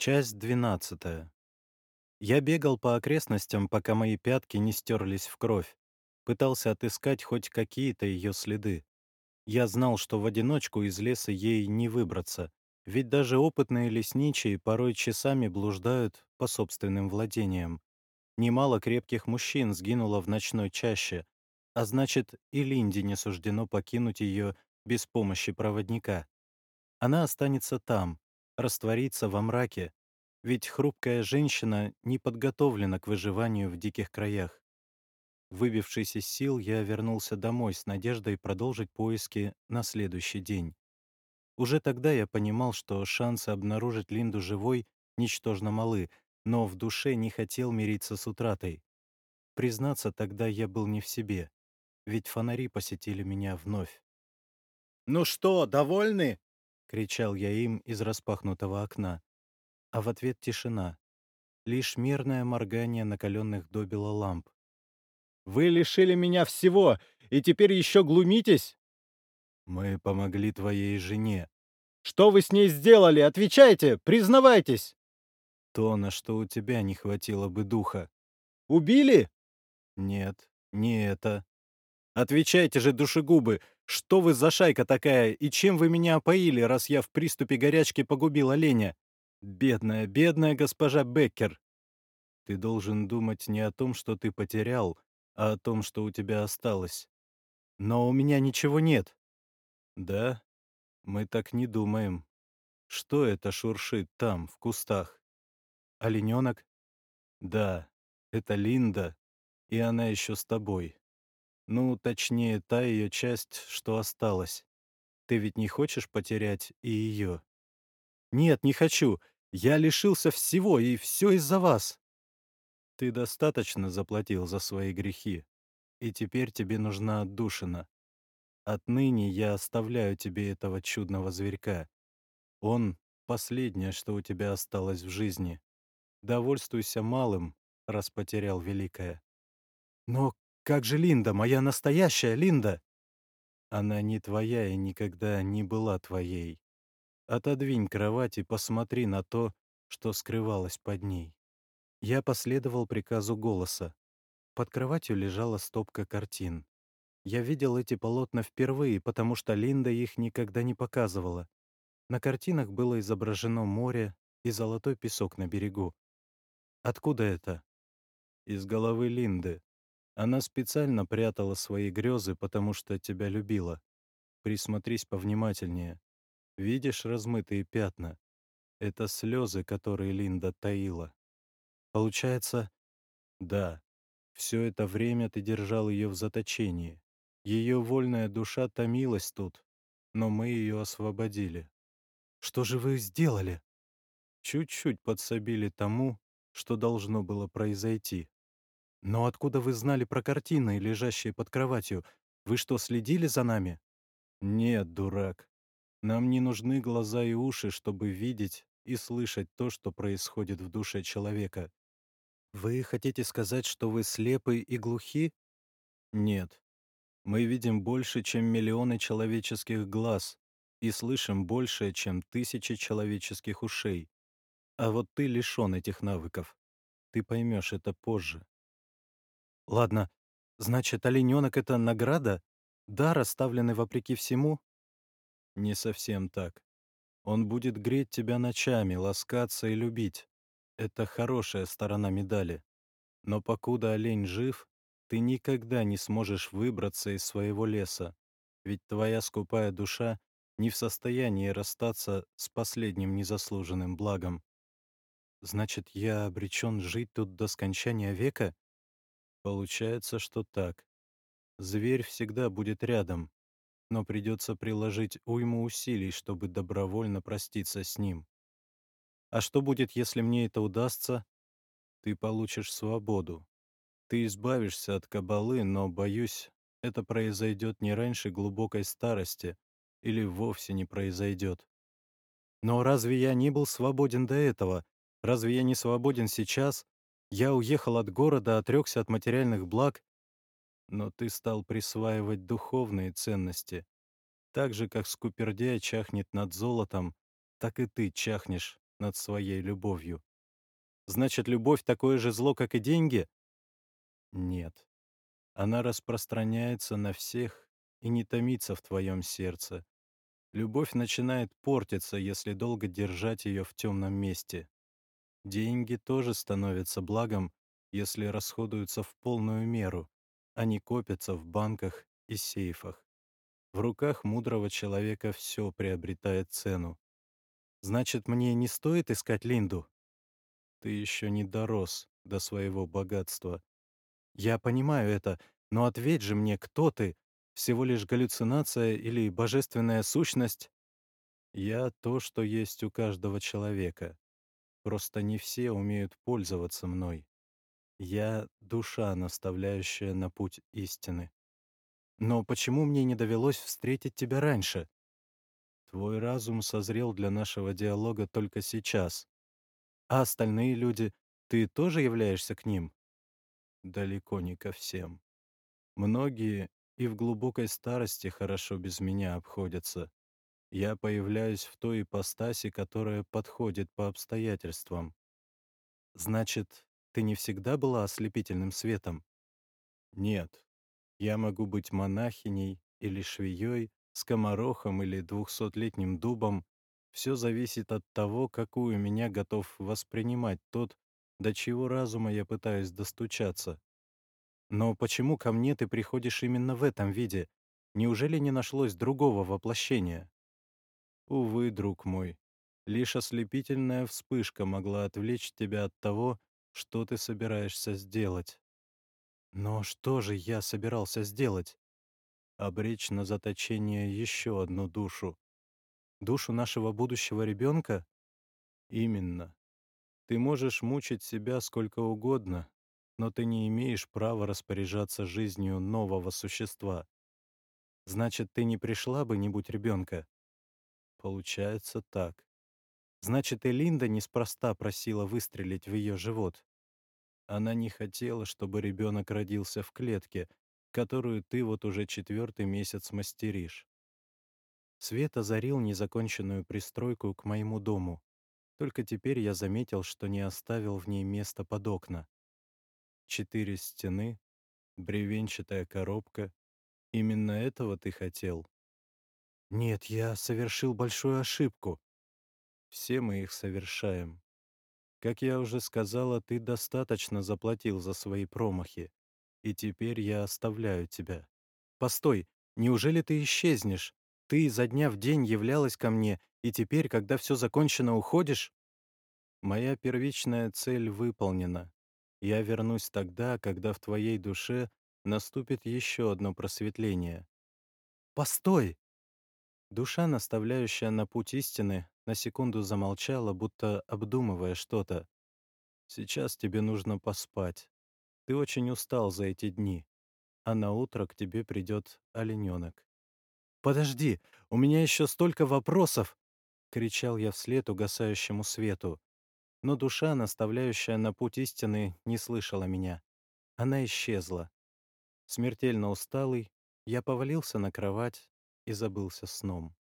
Часть двенадцатая. Я бегал по окрестностям, пока мои пятки не стерлись в кровь. Пытался отыскать хоть какие-то ее следы. Я знал, что в одиночку из леса ей не выбраться, ведь даже опытные лесничие порой часами блуждают по собственным владениям. Немало крепких мужчин сгинуло в ночной чаще, а значит, и Линде не суждено покинуть ее без помощи проводника. Она останется там, растворится во мраке, ведь хрупкая женщина не подготовлена к выживанию в диких краях. Выбившись из сил, я вернулся домой с надеждой продолжить поиски на следующий день. Уже тогда я понимал, что шансы обнаружить Линду живой ничтожно малы, но в душе не хотел мириться с утратой. Признаться, тогда я был не в себе, ведь фонари посетили меня вновь. «Ну что, довольны?» — кричал я им из распахнутого окна. А в ответ тишина. Лишь мерное моргание накаленных добела ламп. «Вы лишили меня всего, и теперь еще глумитесь?» «Мы помогли твоей жене». «Что вы с ней сделали? Отвечайте! Признавайтесь!» «То, на что у тебя не хватило бы духа». «Убили?» «Нет, не это». «Отвечайте же, душегубы! Что вы за шайка такая, и чем вы меня опоили, раз я в приступе горячки погубил оленя? Бедная, бедная госпожа Беккер!» «Ты должен думать не о том, что ты потерял, а о том, что у тебя осталось. Но у меня ничего нет». «Да? Мы так не думаем. Что это шуршит там, в кустах? Олененок? Да, это Линда, и она еще с тобой. Ну, точнее, та ее часть, что осталась. Ты ведь не хочешь потерять и ее? Нет, не хочу. Я лишился всего, и все из-за вас. Ты достаточно заплатил за свои грехи, и теперь тебе нужна отдушина. Отныне я оставляю тебе этого чудного зверька. Он — последнее, что у тебя осталось в жизни. Довольствуйся малым, раз потерял великое. Но как же Линда, моя настоящая Линда? Она не твоя и никогда не была твоей. Отодвинь кровать и посмотри на то, что скрывалось под ней. Я последовал приказу голоса. Под кроватью лежала стопка картин. Я видел эти полотна впервые, потому что Линда их никогда не показывала. На картинах было изображено море и золотой песок на берегу. Откуда это? Из головы Линды. Она специально прятала свои грезы, потому что тебя любила. Присмотрись повнимательнее. Видишь размытые пятна? Это слезы, которые Линда таила. Получается, да, все это время ты держал ее в заточении. Ее вольная душа томилась тут, но мы ее освободили. Что же вы сделали? Чуть-чуть подсобили тому, что должно было произойти. Но откуда вы знали про картины, лежащие под кроватью? Вы что, следили за нами? Нет, дурак. Нам не нужны глаза и уши, чтобы видеть и слышать то, что происходит в душе человека. Вы хотите сказать, что вы слепы и глухи? Нет. Мы видим больше, чем миллионы человеческих глаз, и слышим больше, чем тысячи человеческих ушей. А вот ты лишен этих навыков. Ты поймешь это позже. Ладно, значит, олененок — это награда? Дар, оставленный вопреки всему? Не совсем так. Он будет греть тебя ночами, ласкаться и любить. Это хорошая сторона медали. Но покуда олень жив, ты никогда не сможешь выбраться из своего леса, ведь твоя скупая душа не в состоянии расстаться с последним незаслуженным благом. Значит, я обречен жить тут до скончания века? Получается, что так. Зверь всегда будет рядом, но придется приложить уйму усилий, чтобы добровольно проститься с ним. А что будет, если мне это удастся? Ты получишь свободу. Ты избавишься от кабалы, но, боюсь, это произойдет не раньше глубокой старости или вовсе не произойдет. Но разве я не был свободен до этого? Разве я не свободен сейчас? Я уехал от города, отрекся от материальных благ, но ты стал присваивать духовные ценности. Так же, как скупердяй чахнет над золотом, так и ты чахнешь над своей любовью. Значит, любовь такое же зло, как и деньги? Нет. Она распространяется на всех и не томится в твоем сердце. Любовь начинает портиться, если долго держать ее в темном месте. Деньги тоже становятся благом, если расходуются в полную меру, а не копятся в банках и сейфах. В руках мудрого человека все приобретает цену. Значит, мне не стоит искать Линду? Ты еще не дорос до своего богатства. Я понимаю это, но ответь же мне, кто ты? Всего лишь галлюцинация или божественная сущность? Я то, что есть у каждого человека. Просто не все умеют пользоваться мной. Я — душа, наставляющая на путь истины. Но почему мне не довелось встретить тебя раньше? Твой разум созрел для нашего диалога только сейчас. А остальные люди, ты тоже являешься к ним? Далеко не ко всем. Многие и в глубокой старости хорошо без меня обходятся. Я появляюсь в той ипостаси, которая подходит по обстоятельствам. Значит, ты не всегда была ослепительным светом? Нет. Я могу быть монахиней или швеей, скоморохом или двухсотлетним дубом. Все зависит от того, какую меня готов воспринимать тот, до чего разума я пытаюсь достучаться. Но почему ко мне ты приходишь именно в этом виде? Неужели не нашлось другого воплощения? Увы, друг мой, лишь ослепительная вспышка могла отвлечь тебя от того, что ты собираешься сделать. Но что же я собирался сделать? Обречь на заточение еще одну душу. Душу нашего будущего ребенка? Именно. Ты можешь мучить себя сколько угодно, но ты не имеешь права распоряжаться жизнью нового существа. Значит, ты не пришла бы, не будь ребенка? Получается так. Значит, и Линда неспроста просила выстрелить в ее живот. Она не хотела, чтобы ребенок родился в клетке, которую ты вот уже четвертый месяц мастеришь. Свет озарил незаконченную пристройку к моему дому. Только теперь я заметил, что не оставил в ней места под окна. Четыре стены, бревенчатая коробка. Именно этого ты хотел? Нет, я совершил большую ошибку. Все мы их совершаем. Как я уже сказала, ты достаточно заплатил за свои промахи. И теперь я оставляю тебя. Постой, неужели ты исчезнешь? Ты изо дня в день являлась ко мне, и теперь, когда все закончено, уходишь? Моя первичная цель выполнена. Я вернусь тогда, когда в твоей душе наступит еще одно просветление. Постой! Душа, наставляющая на путь истины, на секунду замолчала, будто обдумывая что-то. Сейчас тебе нужно поспать. Ты очень устал за эти дни, а на утро к тебе придет олененок. «Подожди, у меня еще столько вопросов!» — кричал я вслед угасающему свету. Но душа, наставляющая на путь истины, не слышала меня. Она исчезла. Смертельно усталый, я повалился на кровать и забылся сном.